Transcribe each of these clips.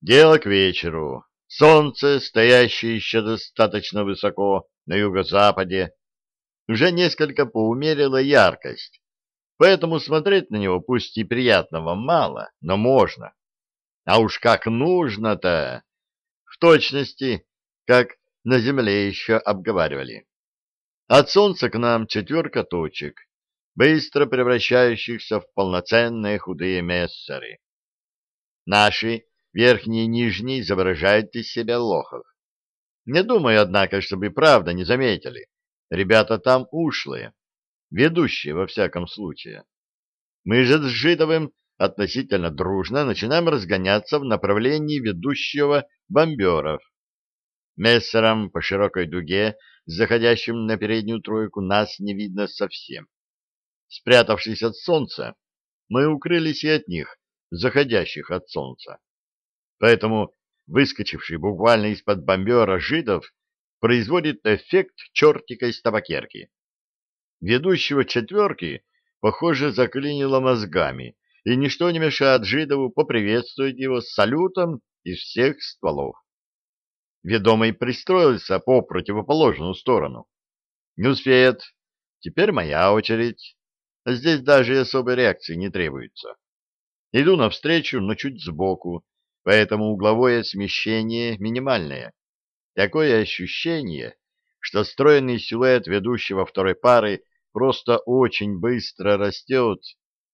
Дело к вечеру. Солнце, стоящее еще достаточно высоко на юго-западе, уже несколько поумерило яркость, поэтому смотреть на него пусть и приятного мало, но можно. А уж как нужно-то! В точности, как на земле еще обговаривали. От солнца к нам четверка точек, быстро превращающихся в полноценные худые мессеры. Наши верхние и нижние изображают из себя лохов. Не думаю, однако, чтобы правда не заметили. Ребята там ушлые, ведущие во всяком случае. Мы же с Житовым относительно дружно начинаем разгоняться в направлении ведущего бомберов. Мессером по широкой дуге, заходящим на переднюю тройку, нас не видно совсем. Спрятавшись от солнца, мы укрылись и от них, заходящих от солнца. Поэтому выскочивший буквально из-под бомбера жидов производит эффект чертика из табакерки. Ведущего четверки, похоже, заклинило мозгами, и ничто не мешает Жидову поприветствовать его салютом из всех стволов. Ведомый пристроился по противоположную сторону. Не успеет. Теперь моя очередь. Здесь даже особой реакции не требуется. Иду навстречу, но чуть сбоку, поэтому угловое смещение минимальное. Такое ощущение, что стройный силуэт ведущего второй пары просто очень быстро растет,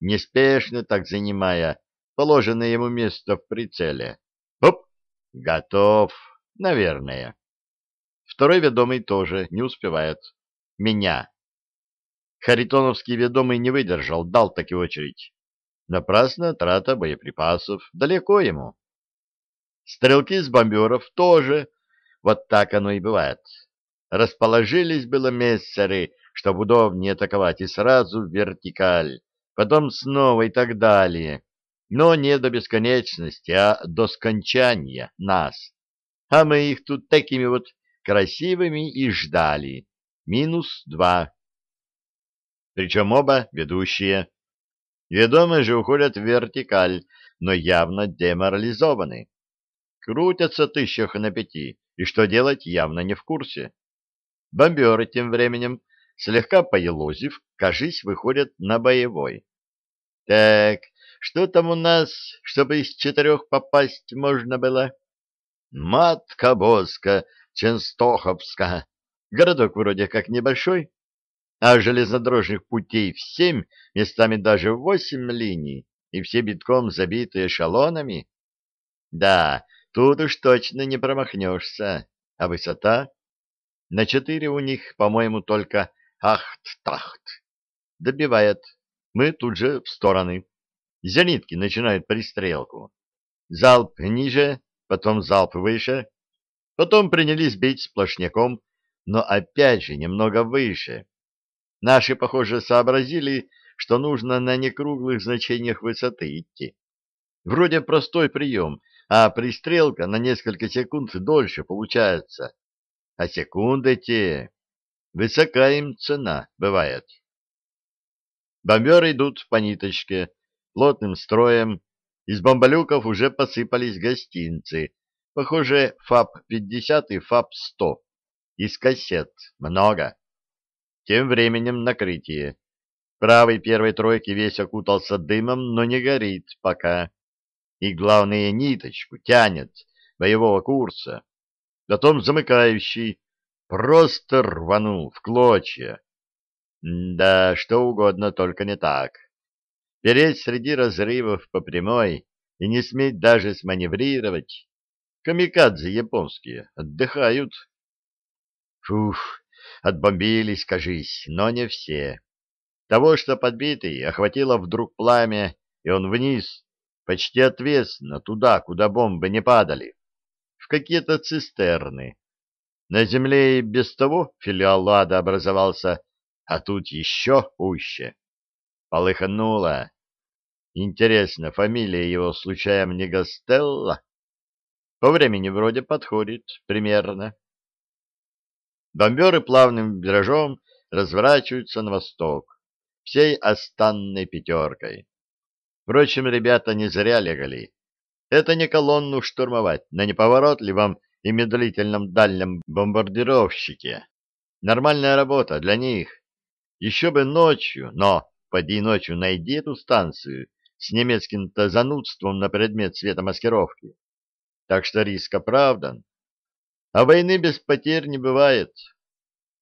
неспешно так занимая положенное ему место в прицеле. Оп! Готов, наверное. Второй ведомый тоже не успевает. Меня. Харитоновский ведомый не выдержал, дал таки очередь. Напрасно трата боеприпасов. Далеко ему. Стрелки с бомберов тоже вот так оно и бывает. Расположились было мессеры, чтобы удобнее атаковать, и сразу в вертикаль, потом снова и так далее. Но не до бесконечности, а до скончания нас. А мы их тут такими вот красивыми и ждали. Минус два. Причем оба ведущие. Ведомые же уходят в вертикаль, но явно деморализованы. Крутятся тысячах на пяти, и что делать явно не в курсе. Бомберы тем временем, слегка поелозив, кажись, выходят на боевой. Так, что там у нас, чтобы из четырех попасть можно было? Матка Боска, Ченстоховска. Городок вроде как небольшой, а железнодорожных путей в семь, местами даже в восемь линий, и все битком забиты эшелонами. Да, Тут уж точно не промахнешься. А высота? На четыре у них, по-моему, только ахт-тахт. Добивает. Мы тут же в стороны. Зенитки начинают пристрелку. Залп ниже, потом залп выше. Потом принялись бить сплошняком, но опять же немного выше. Наши, похоже, сообразили, что нужно на некруглых значениях высоты идти. Вроде простой прием — а пристрелка на несколько секунд дольше получается. А секунды те... Высока им цена бывает. Бомберы идут по ниточке, плотным строем. Из бомболюков уже посыпались гостинцы. Похоже, ФАП-50 и ФАП-100. Из кассет. Много. Тем временем накрытие. Правый первой тройки весь окутался дымом, но не горит пока и, главное, ниточку тянет боевого курса. Потом замыкающий просто рванул в клочья. Да, что угодно, только не так. Переть среди разрывов по прямой и не сметь даже сманеврировать. Камикадзе японские отдыхают. Фух, отбомбились, кажись, но не все. Того, что подбитый, охватило вдруг пламя, и он вниз почти ответственно, туда, куда бомбы не падали, в какие-то цистерны. На земле и без того филиал Лада образовался, а тут еще пуще. Полыхнуло. Интересно, фамилия его случаем не Гастелла? По времени вроде подходит, примерно. Бомберы плавным виражом разворачиваются на восток, всей останной пятеркой. Впрочем, ребята не зря легали. Это не колонну штурмовать на неповоротливом и медлительном дальнем бомбардировщике. Нормальная работа для них. Еще бы ночью, но поди ночью найди эту станцию с немецким-то занудством на предмет светомаскировки. Так что риск оправдан. А войны без потерь не бывает.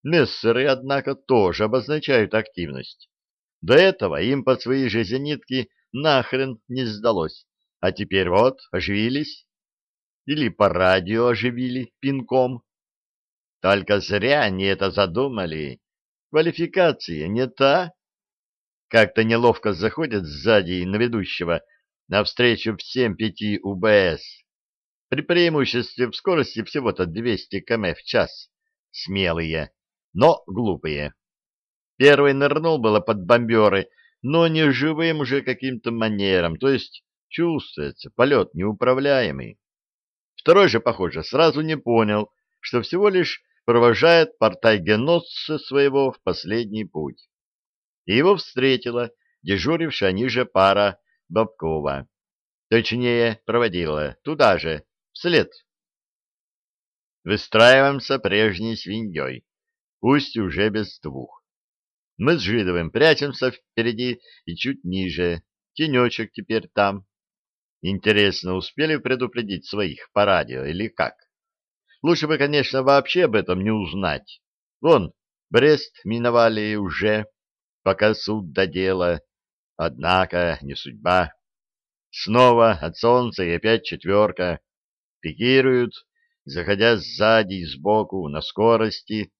Мессеры, однако, тоже обозначают активность. До этого им под свои же зенитки нахрен не сдалось. А теперь вот оживились. Или по радио оживили пинком. Только зря они это задумали. Квалификация не та. Как-то неловко заходят сзади на ведущего навстречу всем пяти УБС. При преимуществе в скорости всего-то 200 км в час. Смелые, но глупые. Первый нырнул было под бомберы, но не живым же каким-то манером, то есть чувствуется, полет неуправляемый. Второй же, похоже, сразу не понял, что всего лишь провожает портайгеносца своего в последний путь. И его встретила дежурившая ниже пара Бабкова. Точнее, проводила туда же, вслед. Выстраиваемся прежней свиньей, пусть уже без двух. Мы с Жидовым прячемся впереди и чуть ниже. Тенечек теперь там. Интересно, успели предупредить своих по радио или как? Лучше бы, конечно, вообще об этом не узнать. Вон, Брест миновали уже, пока суд до дела. Однако не судьба. Снова от солнца и опять четверка. Пикируют, заходя сзади и сбоку на скорости.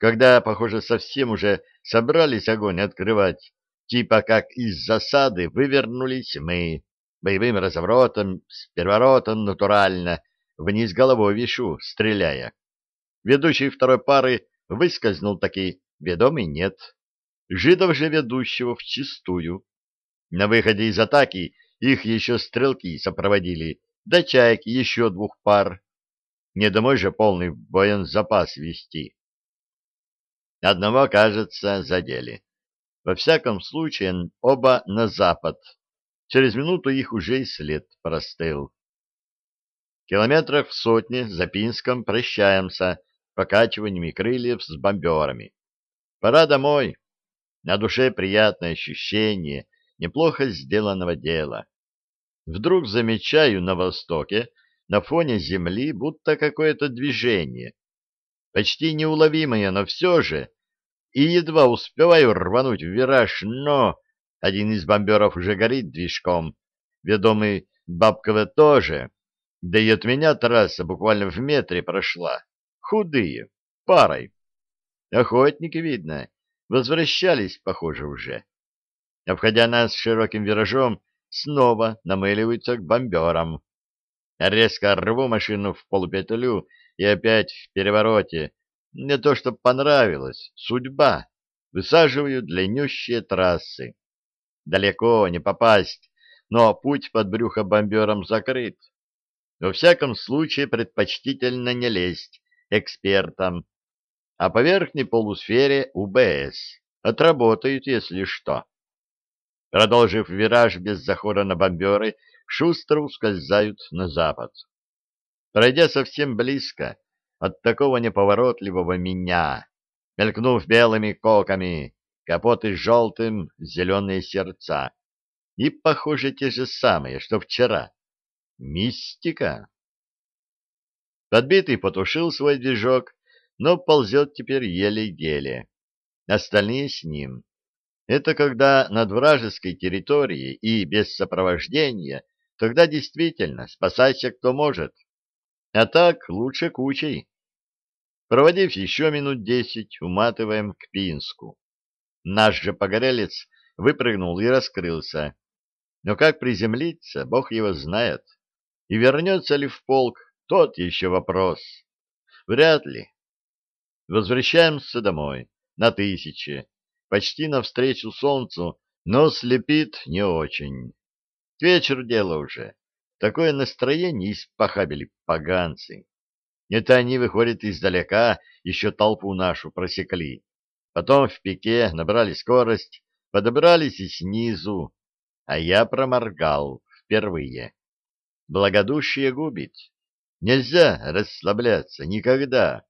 Когда, похоже, совсем уже собрались огонь открывать, типа как из засады вывернулись мы боевым разворотом, с переворотом натурально, вниз головой вишу, стреляя. Ведущий второй пары выскользнул таки, ведомый нет. Жидов же ведущего вчистую. На выходе из атаки их еще стрелки сопроводили, да чайки еще двух пар. Не домой же полный боензапас вести. Одного, кажется, задели. Во всяком случае, оба на запад, Через минуту их уже и след простыл. Километрах в сотне за Пинском прощаемся покачиваниями крыльев с бомберами. Пора домой. На душе приятное ощущение неплохо сделанного дела. Вдруг замечаю на востоке, на фоне земли, будто какое-то движение. Почти неуловимое, но все же. И едва успеваю рвануть в вираж, но один из бомберов уже горит движком, ведомый Бабково тоже, да и от меня трасса буквально в метре прошла. Худые, парой. Охотники, видно, возвращались, похоже, уже. Обходя нас широким виражом, снова намыливаются к бомберам. Резко рву машину в полупетлю и опять в перевороте. Не то, что понравилось, судьба. Высаживаю длиннющие трассы. Далеко не попасть, но путь под брюхо бомбером закрыт. Во всяком случае, предпочтительно не лезть экспертам, а по верхней полусфере УБС отработают, если что. Продолжив вираж без захода на бомберы, шустро ускользают на запад. Пройдя совсем близко от такого неповоротливого меня, мелькнув белыми коками, капоты желтым, зеленые сердца. И, похоже, те же самые, что вчера. Мистика. Подбитый потушил свой движок, но ползет теперь еле-еле. Остальные с ним. Это когда над вражеской территорией и без сопровождения, тогда действительно спасайся кто может. А так лучше кучей. Проводив еще минут десять, уматываем к Пинску. Наш же погорелец выпрыгнул и раскрылся. Но как приземлиться, бог его знает. И вернется ли в полк, тот еще вопрос. Вряд ли. Возвращаемся домой, на тысячи, почти навстречу солнцу, но слепит не очень. К вечеру дело уже. Такое настроение испохабили поганцы. Это они, выходят, издалека еще толпу нашу просекли. Потом в пике набрали скорость, подобрались и снизу, а я проморгал впервые. благодушие губит. Нельзя расслабляться никогда.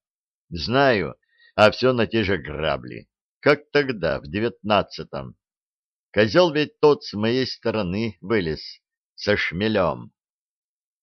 Знаю, а все на те же грабли, как тогда, в девятнадцатом. Козел ведь тот с моей стороны вылез, со шмелем.